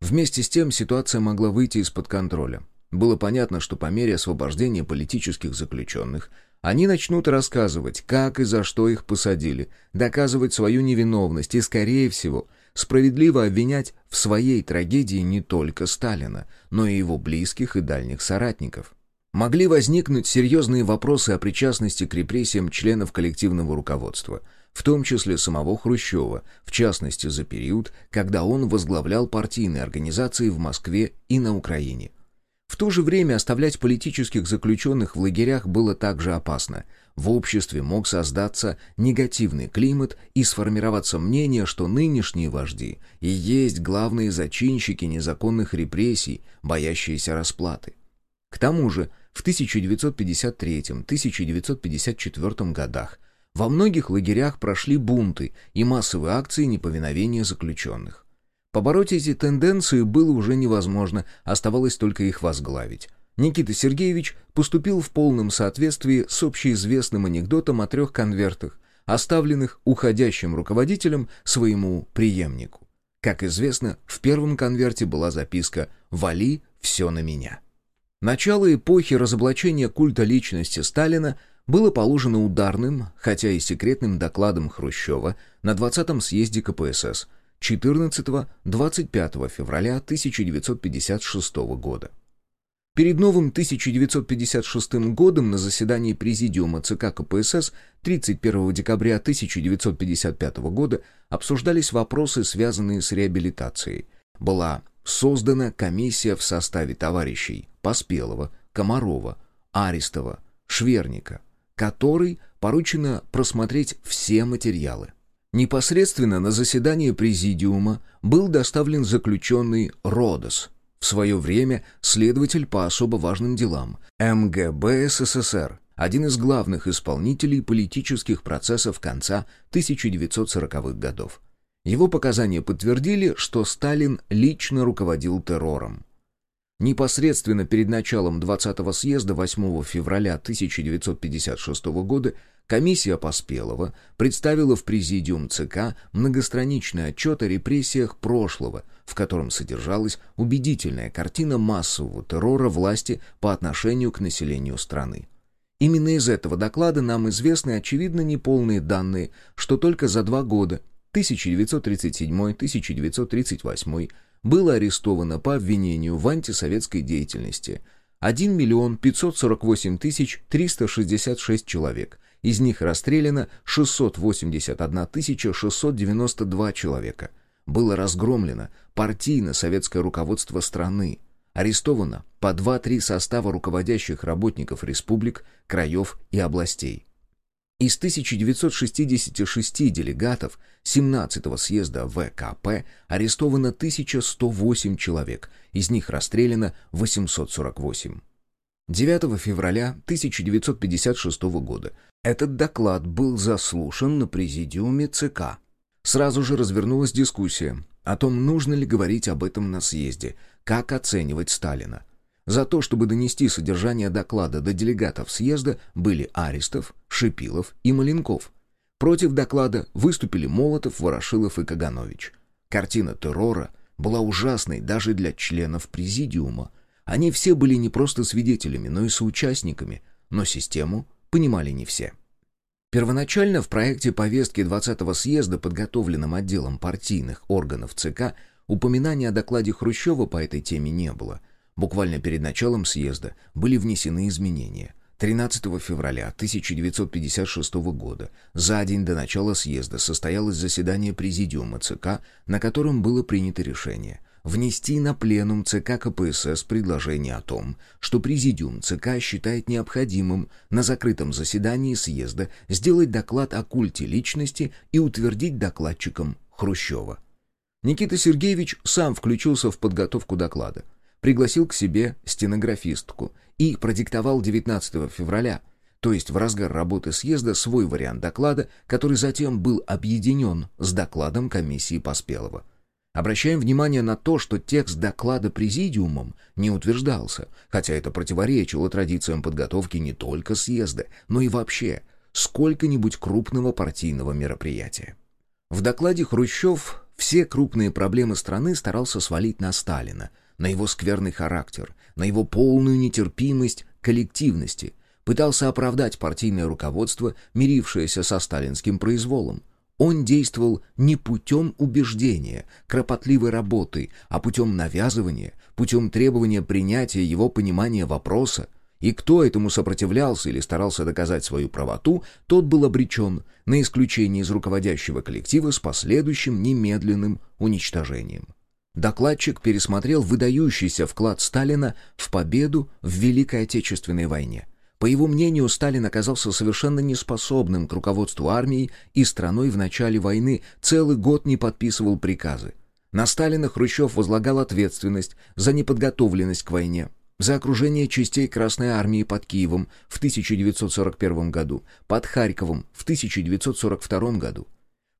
Вместе с тем ситуация могла выйти из-под контроля. Было понятно, что по мере освобождения политических заключенных они начнут рассказывать, как и за что их посадили, доказывать свою невиновность и, скорее всего, справедливо обвинять в своей трагедии не только Сталина, но и его близких и дальних соратников. Могли возникнуть серьезные вопросы о причастности к репрессиям членов коллективного руководства, в том числе самого Хрущева, в частности за период, когда он возглавлял партийные организации в Москве и на Украине – в то же время оставлять политических заключенных в лагерях было также опасно. В обществе мог создаться негативный климат и сформироваться мнение, что нынешние вожди и есть главные зачинщики незаконных репрессий, боящиеся расплаты. К тому же в 1953-1954 годах во многих лагерях прошли бунты и массовые акции неповиновения заключенных. Побороть эти тенденции было уже невозможно, оставалось только их возглавить. Никита Сергеевич поступил в полном соответствии с общеизвестным анекдотом о трех конвертах, оставленных уходящим руководителем своему преемнику. Как известно, в первом конверте была записка «Вали все на меня». Начало эпохи разоблачения культа личности Сталина было положено ударным, хотя и секретным докладом Хрущева на 20-м съезде КПСС – 14-25 февраля 1956 года. Перед новым 1956 годом на заседании Президиума ЦК КПСС 31 декабря 1955 года обсуждались вопросы, связанные с реабилитацией. Была создана комиссия в составе товарищей Поспелова, Комарова, Аристова, Шверника, которой поручено просмотреть все материалы. Непосредственно на заседание президиума был доставлен заключенный Родос, в свое время следователь по особо важным делам МГБ СССР, один из главных исполнителей политических процессов конца 1940-х годов. Его показания подтвердили, что Сталин лично руководил террором. Непосредственно перед началом 20-го съезда 8 февраля 1956 года комиссия Поспелова представила в президиум ЦК многостраничный отчет о репрессиях прошлого, в котором содержалась убедительная картина массового террора власти по отношению к населению страны. Именно из этого доклада нам известны очевидно неполные данные, что только за два года 1937-1938 было арестовано по обвинению в антисоветской деятельности 1 миллион 548 тысяч 366 человек, из них расстреляно 681 тысяча 692 человека. Было разгромлено партийно-советское руководство страны, арестовано по 2-3 состава руководящих работников республик, краев и областей. Из 1966 делегатов 17-го съезда ВКП арестовано 1108 человек, из них расстреляно 848. 9 февраля 1956 года этот доклад был заслушан на президиуме ЦК. Сразу же развернулась дискуссия о том, нужно ли говорить об этом на съезде, как оценивать Сталина. За то, чтобы донести содержание доклада до делегатов съезда, были Аристов, Шипилов и Маленков. Против доклада выступили Молотов, Ворошилов и Каганович. Картина террора была ужасной даже для членов президиума. Они все были не просто свидетелями, но и соучастниками, но систему понимали не все. Первоначально в проекте повестки 20-го съезда, подготовленном отделом партийных органов ЦК, упоминания о докладе Хрущева по этой теме не было – Буквально перед началом съезда были внесены изменения. 13 февраля 1956 года, за день до начала съезда, состоялось заседание Президиума ЦК, на котором было принято решение внести на пленум ЦК КПСС предложение о том, что Президиум ЦК считает необходимым на закрытом заседании съезда сделать доклад о культе личности и утвердить докладчиком Хрущева. Никита Сергеевич сам включился в подготовку доклада пригласил к себе стенографистку и продиктовал 19 февраля, то есть в разгар работы съезда, свой вариант доклада, который затем был объединен с докладом комиссии Поспелова. Обращаем внимание на то, что текст доклада президиумом не утверждался, хотя это противоречило традициям подготовки не только съезда, но и вообще сколько-нибудь крупного партийного мероприятия. В докладе Хрущев все крупные проблемы страны старался свалить на Сталина – на его скверный характер, на его полную нетерпимость коллективности, пытался оправдать партийное руководство, мирившееся со сталинским произволом. Он действовал не путем убеждения, кропотливой работы, а путем навязывания, путем требования принятия его понимания вопроса, и кто этому сопротивлялся или старался доказать свою правоту, тот был обречен на исключение из руководящего коллектива с последующим немедленным уничтожением. Докладчик пересмотрел выдающийся вклад Сталина в победу в Великой Отечественной войне. По его мнению, Сталин оказался совершенно неспособным к руководству армией и страной в начале войны, целый год не подписывал приказы. На Сталина Хрущев возлагал ответственность за неподготовленность к войне, за окружение частей Красной Армии под Киевом в 1941 году, под Харьковом в 1942 году.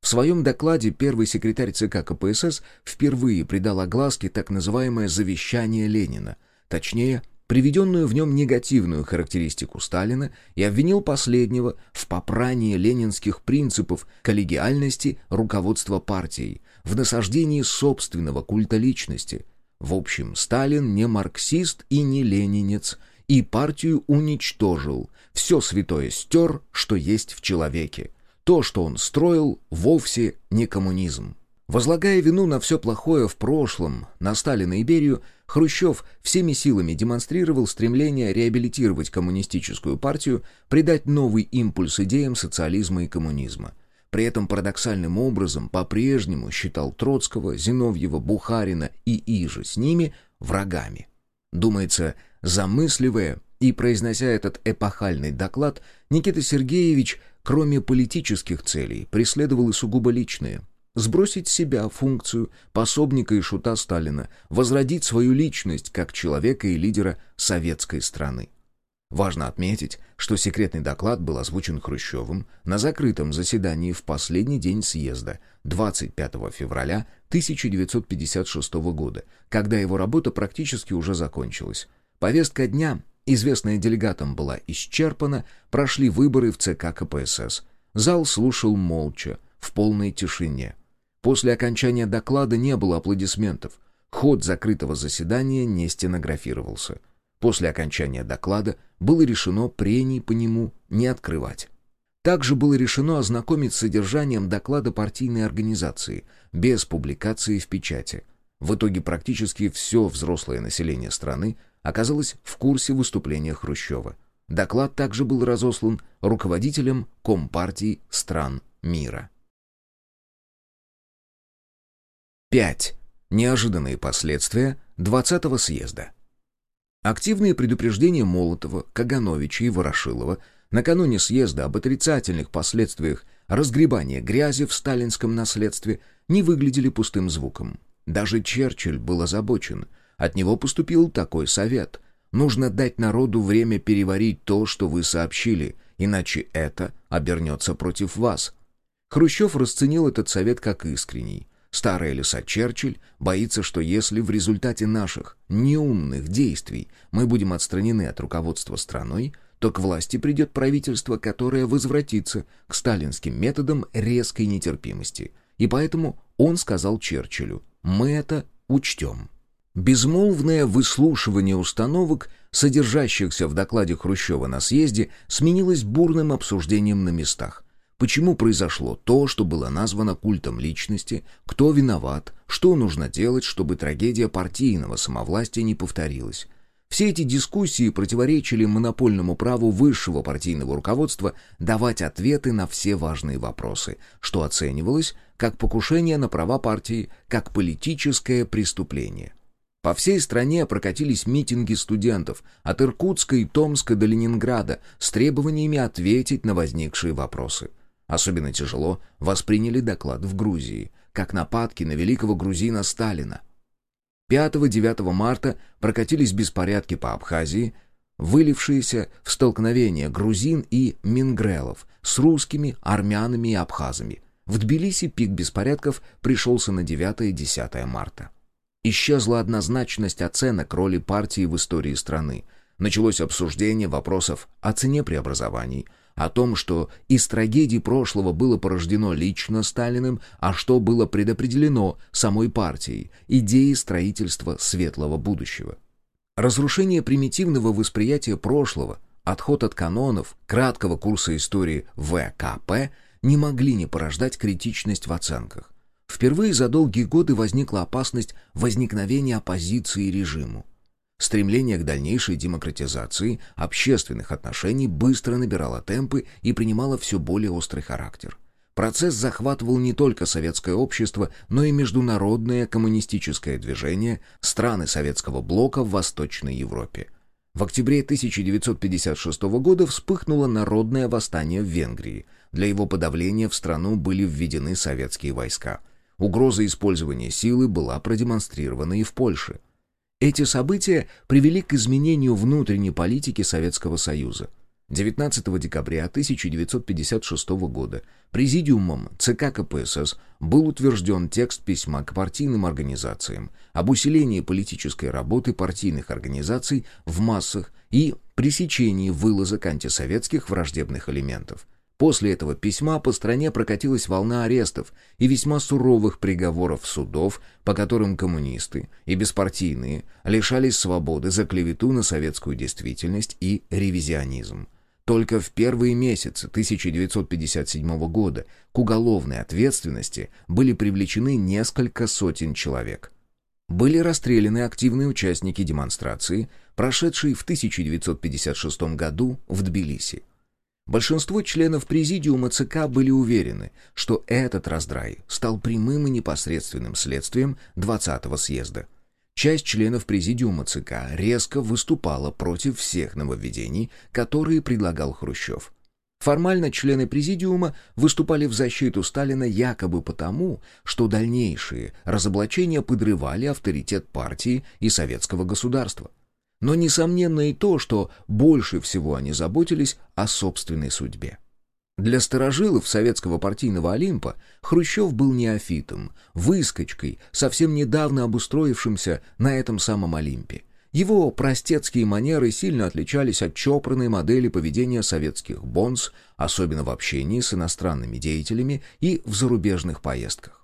В своем докладе первый секретарь ЦК КПСС впервые придал огласке так называемое «завещание Ленина», точнее, приведенную в нем негативную характеристику Сталина и обвинил последнего в попрании ленинских принципов коллегиальности руководства партией, в насаждении собственного культа личности. В общем, Сталин не марксист и не ленинец, и партию уничтожил, все святое стер, что есть в человеке. То, что он строил, вовсе не коммунизм. Возлагая вину на все плохое в прошлом, на Сталина и Берию, Хрущев всеми силами демонстрировал стремление реабилитировать коммунистическую партию, придать новый импульс идеям социализма и коммунизма. При этом парадоксальным образом по-прежнему считал Троцкого, Зиновьева, Бухарина и Иже с ними врагами. Думается, замысливая И, произнося этот эпохальный доклад, Никита Сергеевич, кроме политических целей, преследовал и сугубо личные. Сбросить себя функцию пособника и шута Сталина, возродить свою личность как человека и лидера советской страны. Важно отметить, что секретный доклад был озвучен Хрущевым на закрытом заседании в последний день съезда 25 февраля 1956 года, когда его работа практически уже закончилась. Повестка дня, известная делегатам, была исчерпана, прошли выборы в ЦК КПСС. Зал слушал молча, в полной тишине. После окончания доклада не было аплодисментов. Ход закрытого заседания не стенографировался. После окончания доклада было решено прений по нему не открывать. Также было решено ознакомить с содержанием доклада партийной организации, без публикации в печати. В итоге практически все взрослое население страны оказалось в курсе выступления Хрущева. Доклад также был разослан руководителям Компартий стран мира. 5. Неожиданные последствия 20-го съезда. Активные предупреждения Молотова, Кагановича и Ворошилова накануне съезда об отрицательных последствиях разгребания грязи в сталинском наследстве не выглядели пустым звуком. Даже Черчилль был озабочен. От него поступил такой совет. Нужно дать народу время переварить то, что вы сообщили, иначе это обернется против вас. Хрущев расценил этот совет как искренний. Старая лиса Черчилль боится, что если в результате наших неумных действий мы будем отстранены от руководства страной, то к власти придет правительство, которое возвратится к сталинским методам резкой нетерпимости. И поэтому он сказал Черчиллю «Мы это учтем». Безмолвное выслушивание установок, содержащихся в докладе Хрущева на съезде, сменилось бурным обсуждением на местах – Почему произошло то, что было названо культом личности, кто виноват, что нужно делать, чтобы трагедия партийного самовластия не повторилась. Все эти дискуссии противоречили монопольному праву высшего партийного руководства давать ответы на все важные вопросы, что оценивалось как покушение на права партии, как политическое преступление. По всей стране прокатились митинги студентов от Иркутска и Томска до Ленинграда с требованиями ответить на возникшие вопросы – Особенно тяжело восприняли доклад в Грузии, как нападки на великого грузина Сталина. 5-9 марта прокатились беспорядки по Абхазии, вылившиеся в столкновение грузин и мингрелов с русскими, армянами и абхазами. В Тбилиси пик беспорядков пришелся на 9 и 10 марта. Исчезла однозначность оценок роли партии в истории страны. Началось обсуждение вопросов о цене преобразований – о том, что из трагедий прошлого было порождено лично Сталиным, а что было предопределено самой партией, идеей строительства светлого будущего. Разрушение примитивного восприятия прошлого, отход от канонов, краткого курса истории ВКП не могли не порождать критичность в оценках. Впервые за долгие годы возникла опасность возникновения оппозиции режиму. Стремление к дальнейшей демократизации общественных отношений быстро набирало темпы и принимало все более острый характер. Процесс захватывал не только советское общество, но и международное коммунистическое движение, страны советского блока в Восточной Европе. В октябре 1956 года вспыхнуло народное восстание в Венгрии. Для его подавления в страну были введены советские войска. Угроза использования силы была продемонстрирована и в Польше – эти события привели к изменению внутренней политики Советского Союза. 19 декабря 1956 года Президиумом ЦК КПСС был утвержден текст письма к партийным организациям об усилении политической работы партийных организаций в массах и пресечении вылазок антисоветских враждебных элементов. После этого письма по стране прокатилась волна арестов и весьма суровых приговоров судов, по которым коммунисты и беспартийные лишались свободы за клевету на советскую действительность и ревизионизм. Только в первые месяцы 1957 года к уголовной ответственности были привлечены несколько сотен человек. Были расстреляны активные участники демонстрации, прошедшей в 1956 году в Тбилиси. Большинство членов президиума ЦК были уверены, что этот раздрай стал прямым и непосредственным следствием 20-го съезда. Часть членов президиума ЦК резко выступала против всех нововведений, которые предлагал Хрущев. Формально члены президиума выступали в защиту Сталина якобы потому, что дальнейшие разоблачения подрывали авторитет партии и советского государства. Но несомненно и то, что больше всего они заботились о собственной судьбе. Для старожилов советского партийного Олимпа Хрущев был неофитом, выскочкой, совсем недавно обустроившимся на этом самом Олимпе. Его простецкие манеры сильно отличались от чопорной модели поведения советских бонс, особенно в общении с иностранными деятелями и в зарубежных поездках.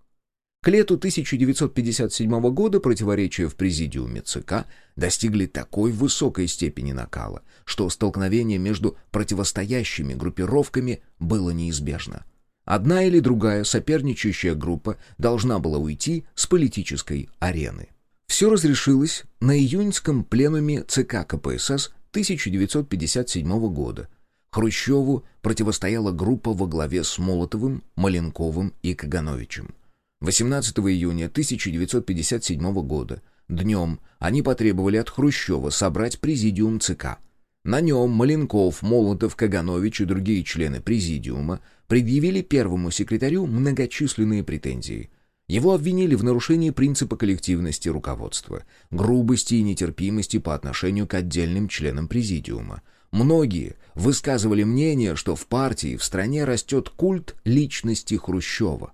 К лету 1957 года противоречия в президиуме ЦК достигли такой высокой степени накала, что столкновение между противостоящими группировками было неизбежно. Одна или другая соперничающая группа должна была уйти с политической арены. Все разрешилось на июньском пленуме ЦК КПСС 1957 года. Хрущеву противостояла группа во главе с Молотовым, Маленковым и Кагановичем. 18 июня 1957 года днем они потребовали от Хрущева собрать президиум ЦК. На нем Маленков, Молотов, Каганович и другие члены президиума предъявили первому секретарю многочисленные претензии – его обвинили в нарушении принципа коллективности руководства, грубости и нетерпимости по отношению к отдельным членам президиума. Многие высказывали мнение, что в партии в стране растет культ личности Хрущева.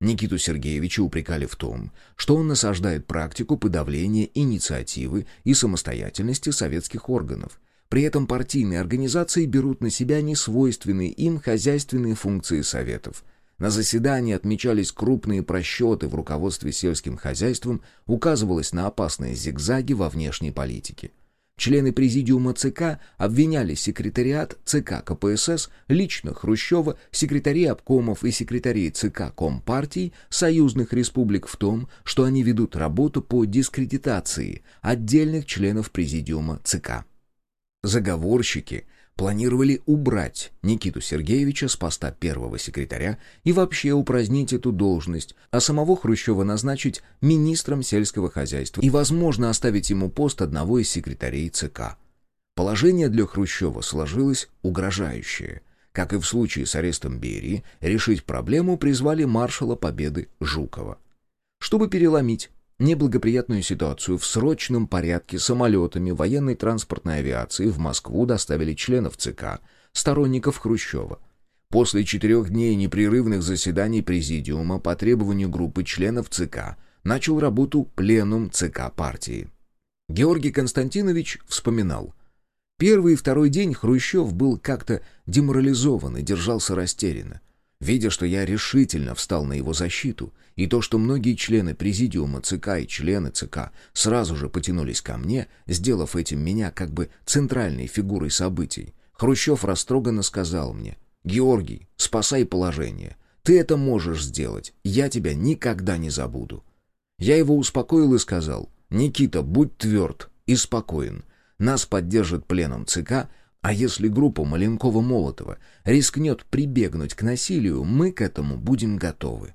Никиту Сергеевича упрекали в том, что он насаждает практику подавления инициативы и самостоятельности советских органов. При этом партийные организации берут на себя несвойственные им хозяйственные функции советов – на заседании отмечались крупные просчеты в руководстве сельским хозяйством, указывалось на опасные зигзаги во внешней политике. Члены президиума ЦК обвиняли секретариат ЦК КПСС, лично Хрущева, секретари обкомов и секретарей ЦК Компартий союзных республик в том, что они ведут работу по дискредитации отдельных членов президиума ЦК. Заговорщики планировали убрать Никиту Сергеевича с поста первого секретаря и вообще упразднить эту должность, а самого Хрущева назначить министром сельского хозяйства и, возможно, оставить ему пост одного из секретарей ЦК. Положение для Хрущева сложилось угрожающее. Как и в случае с арестом Берии, решить проблему призвали маршала Победы Жукова. Чтобы переломить Неблагоприятную ситуацию в срочном порядке самолетами военной транспортной авиации в Москву доставили членов ЦК, сторонников Хрущева. После четырех дней непрерывных заседаний Президиума по требованию группы членов ЦК начал работу пленум ЦК партии. Георгий Константинович вспоминал. Первый и второй день Хрущев был как-то деморализован и держался растерянно. Видя, что я решительно встал на его защиту, и то, что многие члены президиума ЦК и члены ЦК сразу же потянулись ко мне, сделав этим меня как бы центральной фигурой событий, Хрущев растроганно сказал мне, «Георгий, спасай положение. Ты это можешь сделать. Я тебя никогда не забуду». Я его успокоил и сказал, «Никита, будь тверд и спокоен. Нас поддержит пленом ЦК, а если группа Маленкова-Молотова рискнет прибегнуть к насилию, мы к этому будем готовы.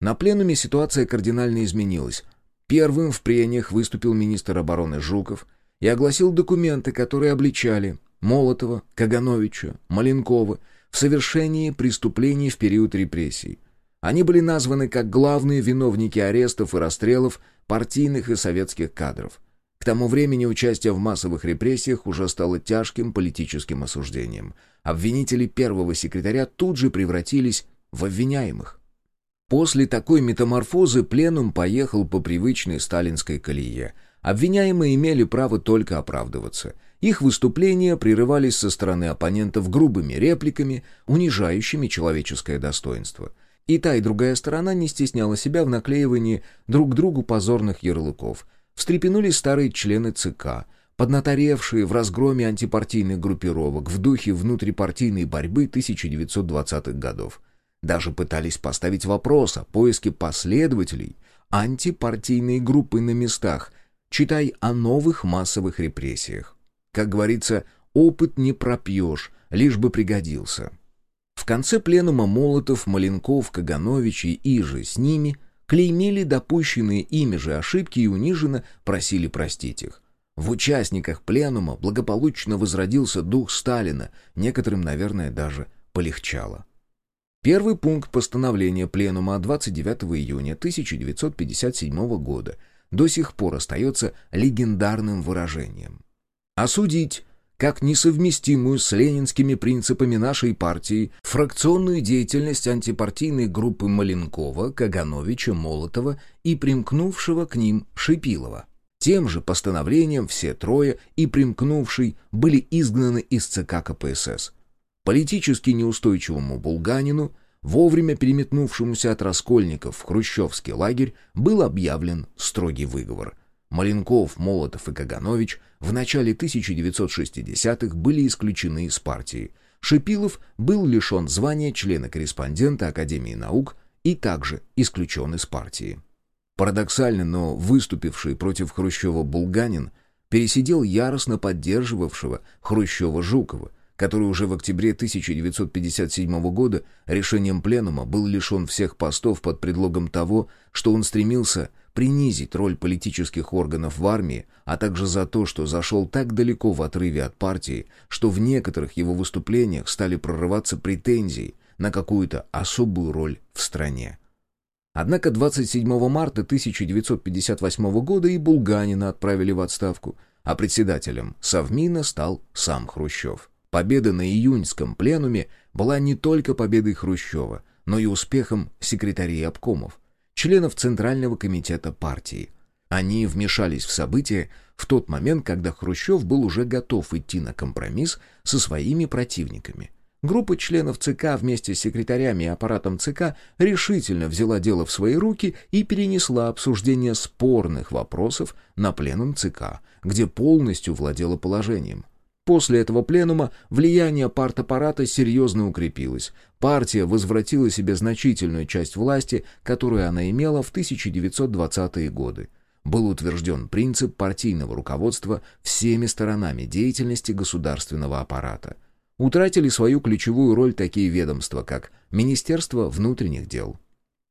На пленуме ситуация кардинально изменилась. Первым в прениях выступил министр обороны Жуков и огласил документы, которые обличали Молотова, Кагановича, Маленкова в совершении преступлений в период репрессий. Они были названы как главные виновники арестов и расстрелов партийных и советских кадров – к тому времени участие в массовых репрессиях уже стало тяжким политическим осуждением. Обвинители первого секретаря тут же превратились в обвиняемых. После такой метаморфозы пленум поехал по привычной сталинской колее. Обвиняемые имели право только оправдываться. Их выступления прерывались со стороны оппонентов грубыми репликами, унижающими человеческое достоинство. И та, и другая сторона не стесняла себя в наклеивании друг другу позорных ярлыков – встрепенулись старые члены ЦК, поднаторевшие в разгроме антипартийных группировок в духе внутрипартийной борьбы 1920-х годов. Даже пытались поставить вопрос о поиске последователей антипартийной группы на местах, читай о новых массовых репрессиях. Как говорится, опыт не пропьешь, лишь бы пригодился. В конце пленума Молотов, Маленков, Каганович и Иже с ними – клеймили допущенные ими же ошибки и униженно просили простить их. В участниках пленума благополучно возродился дух Сталина, некоторым, наверное, даже полегчало. Первый пункт постановления Пленума 29 июня 1957 года до сих пор остается легендарным выражением. Осудить как несовместимую с ленинскими принципами нашей партии фракционную деятельность антипартийной группы Маленкова, Кагановича, Молотова и примкнувшего к ним Шипилова. Тем же постановлением все трое и примкнувший были изгнаны из ЦК КПСС. Политически неустойчивому Булганину, вовремя переметнувшемуся от раскольников в хрущевский лагерь, был объявлен строгий выговор – Маленков, Молотов и Каганович в начале 1960-х были исключены из партии. Шипилов был лишен звания члена-корреспондента Академии наук и также исключен из партии. Парадоксально, но выступивший против Хрущева Булганин пересидел яростно поддерживавшего Хрущева Жукова, который уже в октябре 1957 года решением Пленума был лишен всех постов под предлогом того, что он стремился принизить роль политических органов в армии, а также за то, что зашел так далеко в отрыве от партии, что в некоторых его выступлениях стали прорываться претензии на какую-то особую роль в стране. Однако 27 марта 1958 года и Булганина отправили в отставку, а председателем Совмина стал сам Хрущев. Победа на июньском пленуме была не только победой Хрущева, но и успехом секретарей обкомов членов Центрального комитета партии. Они вмешались в события в тот момент, когда Хрущев был уже готов идти на компромисс со своими противниками. Группа членов ЦК вместе с секретарями и аппаратом ЦК решительно взяла дело в свои руки и перенесла обсуждение спорных вопросов на пленум ЦК, где полностью владела положением. После этого пленума влияние партаппарата серьезно укрепилось. Партия возвратила себе значительную часть власти, которую она имела в 1920-е годы. Был утвержден принцип партийного руководства всеми сторонами деятельности государственного аппарата. Утратили свою ключевую роль такие ведомства, как Министерство внутренних дел,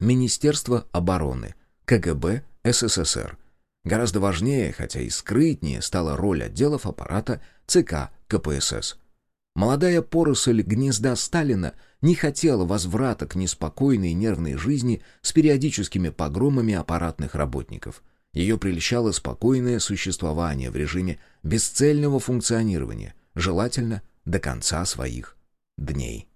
Министерство обороны, КГБ СССР, Гораздо важнее, хотя и скрытнее, стала роль отделов аппарата ЦК КПСС. Молодая поросль гнезда Сталина не хотела возврата к неспокойной нервной жизни с периодическими погромами аппаратных работников. Ее прельщало спокойное существование в режиме бесцельного функционирования, желательно до конца своих дней.